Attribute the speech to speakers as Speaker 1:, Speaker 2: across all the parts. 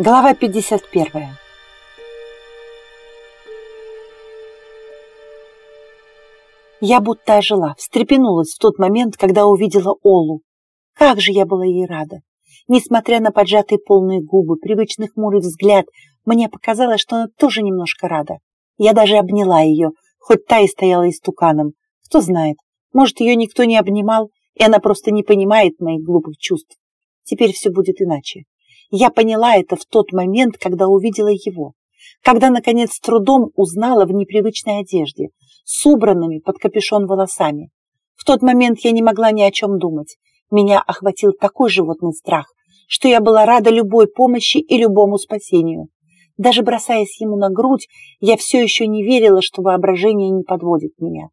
Speaker 1: Глава 51. Я будто ожила, встрепенулась в тот момент, когда увидела Олу. Как же я была ей рада! Несмотря на поджатые полные губы, привычный хмурый взгляд, мне показалось, что она тоже немножко рада. Я даже обняла ее, хоть та и стояла истуканом. Кто знает, может, ее никто не обнимал, и она просто не понимает моих глупых чувств. Теперь все будет иначе. Я поняла это в тот момент, когда увидела его, когда, наконец, с трудом узнала в непривычной одежде, с убранными под капюшон волосами. В тот момент я не могла ни о чем думать. Меня охватил такой животный страх, что я была рада любой помощи и любому спасению. Даже бросаясь ему на грудь, я все еще не верила, что воображение не подводит меня.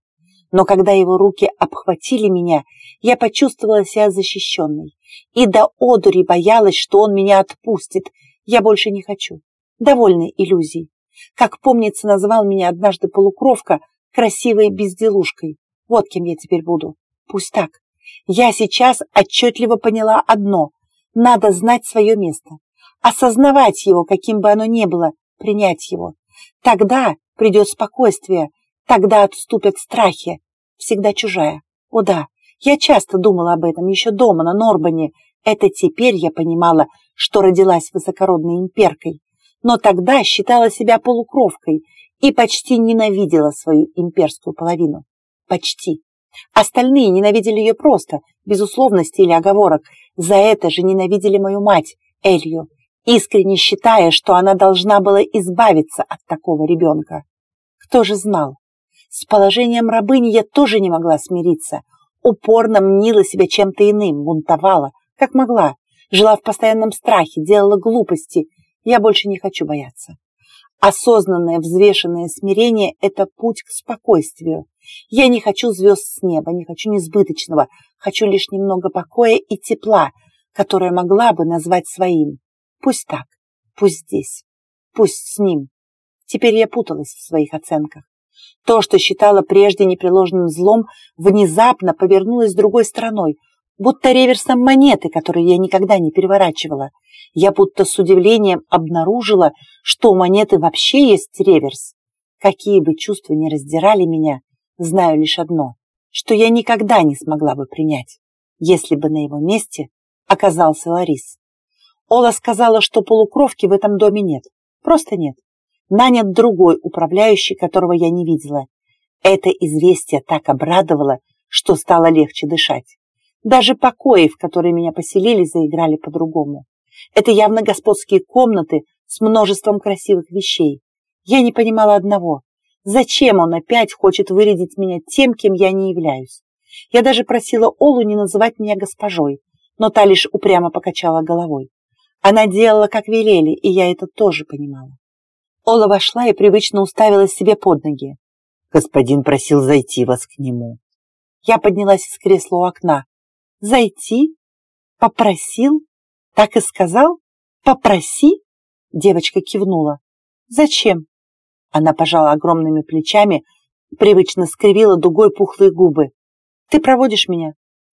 Speaker 1: Но когда его руки обхватили меня, я почувствовала себя защищенной и до одури боялась, что он меня отпустит. Я больше не хочу. Довольны иллюзий. Как помнится, назвал меня однажды полукровка красивой безделушкой. Вот кем я теперь буду. Пусть так. Я сейчас отчетливо поняла одно. Надо знать свое место. Осознавать его, каким бы оно ни было, принять его. Тогда придет спокойствие, тогда отступят страхи. Всегда чужая. О да, я часто думала об этом еще дома, на Норбане. Это теперь я понимала, что родилась высокородной имперкой. Но тогда считала себя полукровкой и почти ненавидела свою имперскую половину. Почти. Остальные ненавидели ее просто, без условностей или оговорок. За это же ненавидели мою мать, Элью, искренне считая, что она должна была избавиться от такого ребенка. Кто же знал? С положением рабыни я тоже не могла смириться – упорно мнила себя чем-то иным, бунтовала, как могла, жила в постоянном страхе, делала глупости. Я больше не хочу бояться. Осознанное, взвешенное смирение – это путь к спокойствию. Я не хочу звезд с неба, не хочу несбыточного, хочу лишь немного покоя и тепла, которое могла бы назвать своим. Пусть так, пусть здесь, пусть с ним. Теперь я путалась в своих оценках. То, что считала прежде непреложным злом, внезапно повернулось другой стороной, будто реверсом монеты, которую я никогда не переворачивала. Я будто с удивлением обнаружила, что у монеты вообще есть реверс. Какие бы чувства ни раздирали меня, знаю лишь одно, что я никогда не смогла бы принять, если бы на его месте оказался Ларис. Ола сказала, что полукровки в этом доме нет. Просто нет нанят другой управляющий, которого я не видела. Это известие так обрадовало, что стало легче дышать. Даже покои, в которые меня поселили, заиграли по-другому. Это явно господские комнаты с множеством красивых вещей. Я не понимала одного. Зачем он опять хочет вырядить меня тем, кем я не являюсь? Я даже просила Олу не называть меня госпожой, но та лишь упрямо покачала головой. Она делала, как велели, и я это тоже понимала. Ола вошла и привычно уставилась себе под ноги. Господин просил зайти вас к нему. Я поднялась из кресла у окна. Зайти? Попросил? Так и сказал? Попроси? Девочка кивнула. Зачем? Она пожала огромными плечами, привычно скривила дугой пухлые губы. Ты проводишь меня?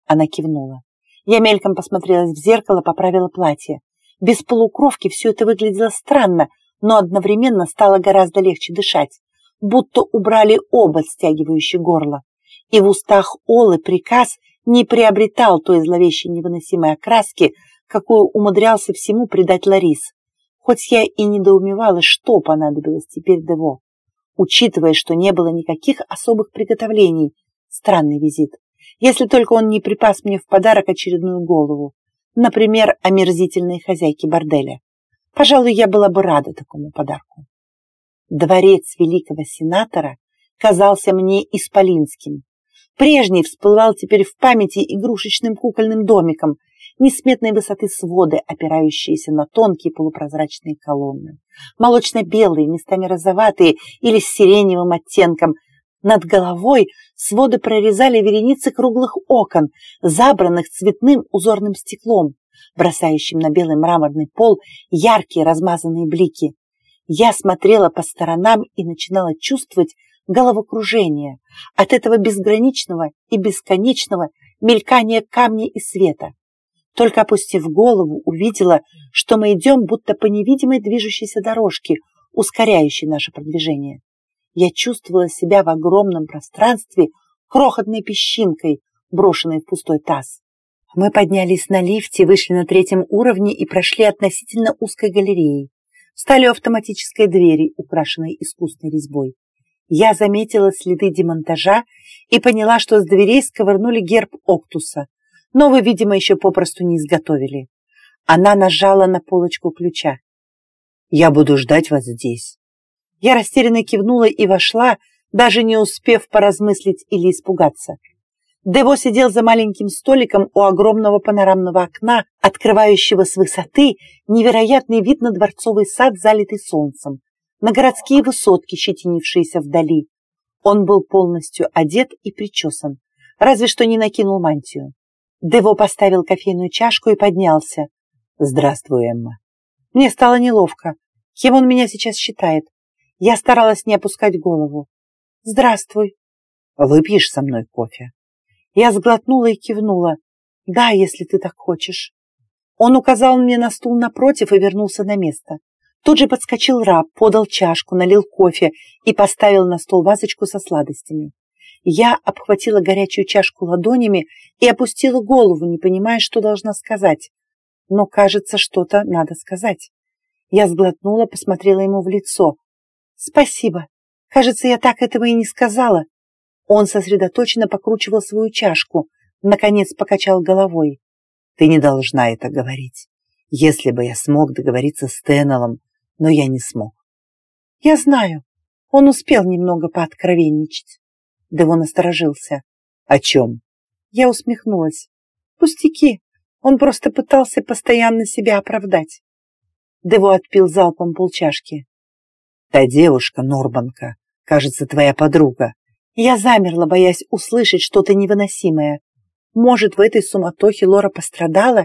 Speaker 1: Она кивнула. Я мельком посмотрелась в зеркало, поправила платье. Без полукровки все это выглядело странно, но одновременно стало гораздо легче дышать, будто убрали оба стягивающие горло. И в устах Олы приказ не приобретал той зловещей невыносимой окраски, какую умудрялся всему придать Ларис. Хоть я и недоумевала, что понадобилось теперь Дево. Учитывая, что не было никаких особых приготовлений, странный визит. Если только он не припас мне в подарок очередную голову. Например, омерзительной хозяйки борделя. Пожалуй, я была бы рада такому подарку. Дворец великого сенатора казался мне исполинским. Прежний всплывал теперь в памяти игрушечным кукольным домиком, несметной высоты своды, опирающиеся на тонкие полупрозрачные колонны, молочно-белые, местами розоватые или с сиреневым оттенком. Над головой своды прорезали вереницы круглых окон, забранных цветным узорным стеклом бросающим на белый мраморный пол яркие размазанные блики. Я смотрела по сторонам и начинала чувствовать головокружение от этого безграничного и бесконечного мелькания камня и света. Только опустив голову, увидела, что мы идем будто по невидимой движущейся дорожке, ускоряющей наше продвижение. Я чувствовала себя в огромном пространстве крохотной песчинкой, брошенной в пустой таз. Мы поднялись на лифте, вышли на третьем уровне и прошли относительно узкой галереей. Стали у автоматической двери, украшенной искусной резьбой. Я заметила следы демонтажа и поняла, что с дверей сковырнули герб Октуса, но вы, видимо, еще попросту не изготовили. Она нажала на полочку ключа. «Я буду ждать вас здесь». Я растерянно кивнула и вошла, даже не успев поразмыслить или испугаться. Дево сидел за маленьким столиком у огромного панорамного окна, открывающего с высоты невероятный вид на дворцовый сад, залитый солнцем, на городские высотки, щетинившиеся вдали. Он был полностью одет и причесан, разве что не накинул мантию. Дево поставил кофейную чашку и поднялся. «Здравствуй, Эмма». Мне стало неловко. Кем он меня сейчас считает? Я старалась не опускать голову. «Здравствуй». «Выпьешь со мной кофе?» Я сглотнула и кивнула. «Да, если ты так хочешь». Он указал мне на стул напротив и вернулся на место. Тут же подскочил раб, подал чашку, налил кофе и поставил на стол вазочку со сладостями. Я обхватила горячую чашку ладонями и опустила голову, не понимая, что должна сказать. Но, кажется, что-то надо сказать. Я сглотнула, посмотрела ему в лицо. «Спасибо. Кажется, я так этого и не сказала». Он сосредоточенно покручивал свою чашку, наконец покачал головой. «Ты не должна это говорить. Если бы я смог договориться с Теннеллом, но я не смог». «Я знаю. Он успел немного пооткровенничать». Девон насторожился. «О чем?» Я усмехнулась. «Пустяки. Он просто пытался постоянно себя оправдать». Дево отпил залпом полчашки. «Та девушка, Норбанка, кажется, твоя подруга». Я замерла, боясь услышать что-то невыносимое. Может, в этой суматохе Лора пострадала?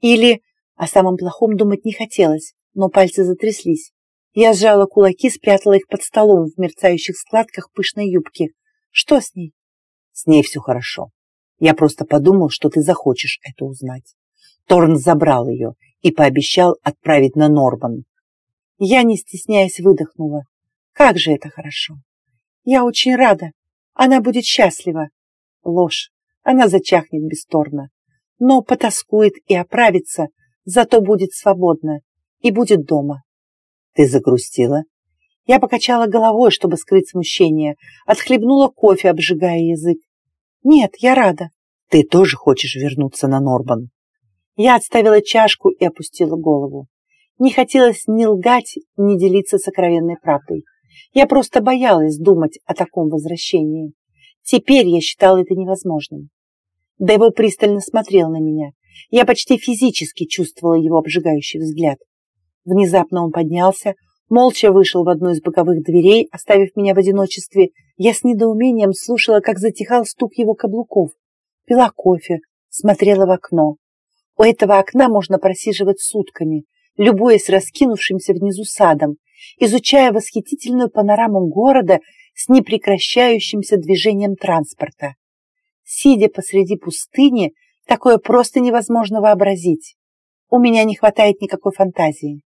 Speaker 1: Или... О самом плохом думать не хотелось, но пальцы затряслись. Я сжала кулаки, спрятала их под столом в мерцающих складках пышной юбки. Что с ней? С ней все хорошо. Я просто подумал, что ты захочешь это узнать. Торн забрал ее и пообещал отправить на Норбан. Я, не стесняясь, выдохнула. Как же это хорошо. Я очень рада. Она будет счастлива. Ложь. Она зачахнет без Торна. Но потаскует и оправится, зато будет свободна и будет дома. Ты загрустила? Я покачала головой, чтобы скрыть смущение, отхлебнула кофе, обжигая язык. Нет, я рада. Ты тоже хочешь вернуться на Норбан? Я отставила чашку и опустила голову. Не хотелось ни лгать, ни делиться сокровенной правдой. Я просто боялась думать о таком возвращении. Теперь я считала это невозможным. Дэйво пристально смотрел на меня. Я почти физически чувствовала его обжигающий взгляд. Внезапно он поднялся, молча вышел в одну из боковых дверей, оставив меня в одиночестве. Я с недоумением слушала, как затихал стук его каблуков. Пила кофе, смотрела в окно. У этого окна можно просиживать сутками, любуясь раскинувшимся внизу садом, изучая восхитительную панораму города с непрекращающимся движением транспорта. Сидя посреди пустыни, такое просто невозможно вообразить. У меня не хватает никакой фантазии.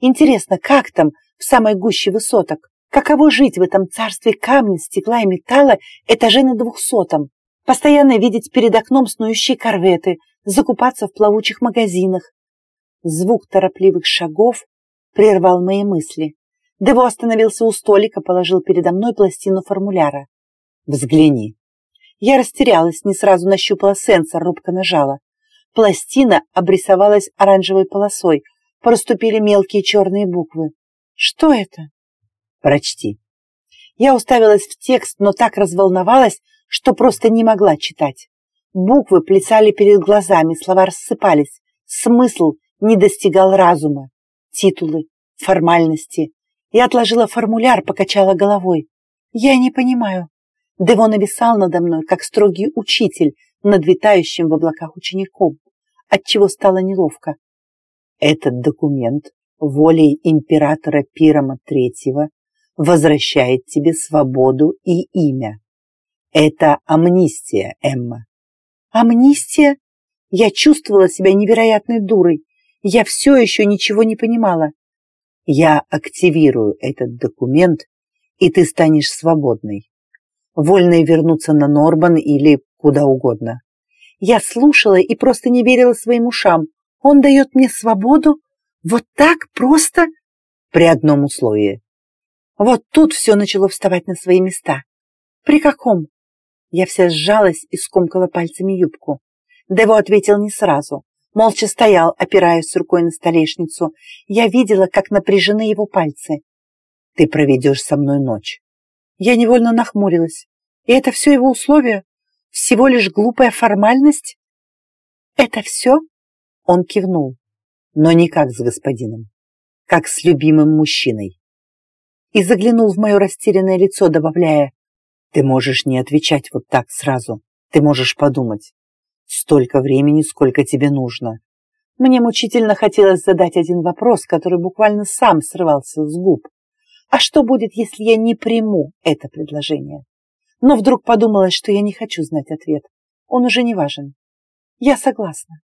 Speaker 1: Интересно, как там, в самой гуще высоток? Каково жить в этом царстве камня, стекла и металла этаже на двухсотом? Постоянно видеть перед окном снующие корветы, закупаться в плавучих магазинах. Звук торопливых шагов прервал мои мысли. Дево остановился у столика, положил передо мной пластину формуляра. «Взгляни». Я растерялась, не сразу нащупала сенсор, рубка нажала. Пластина обрисовалась оранжевой полосой, проступили мелкие черные буквы. «Что это?» «Прочти». Я уставилась в текст, но так разволновалась, что просто не могла читать. Буквы плясали перед глазами, слова рассыпались. Смысл не достигал разума. Титулы, формальности. Я отложила формуляр, покачала головой. Я не понимаю. Дево нависал надо мной, как строгий учитель над витающим в облаках учеником, отчего стало неловко. Этот документ волей императора Пирома III возвращает тебе свободу и имя. Это амнистия, Эмма. Амнистия? Я чувствовала себя невероятной дурой. Я все еще ничего не понимала.
Speaker 2: Я активирую этот документ, и ты станешь свободной. Вольной вернуться на Норбан или куда угодно.
Speaker 1: Я слушала и просто не верила своим ушам. Он дает мне свободу? Вот так просто?
Speaker 2: При одном условии.
Speaker 1: Вот тут все начало вставать на свои места. При каком? Я вся сжалась и скомкала пальцами юбку. Дево ответил не сразу. Молча стоял, опираясь рукой на столешницу. Я видела, как напряжены его пальцы.
Speaker 2: «Ты проведешь со мной ночь».
Speaker 1: Я невольно нахмурилась. И это все его условия? Всего лишь глупая формальность? Это все?
Speaker 2: Он кивнул, но не как с господином, как с любимым мужчиной.
Speaker 1: И заглянул в мое растерянное лицо, добавляя,
Speaker 2: «Ты можешь не отвечать вот так сразу, ты можешь подумать. Столько времени, сколько тебе нужно».
Speaker 1: Мне мучительно хотелось задать один вопрос, который буквально сам срывался с губ. А что будет, если я не приму это предложение? Но вдруг подумалось, что я не хочу знать ответ. Он уже не важен. Я согласна.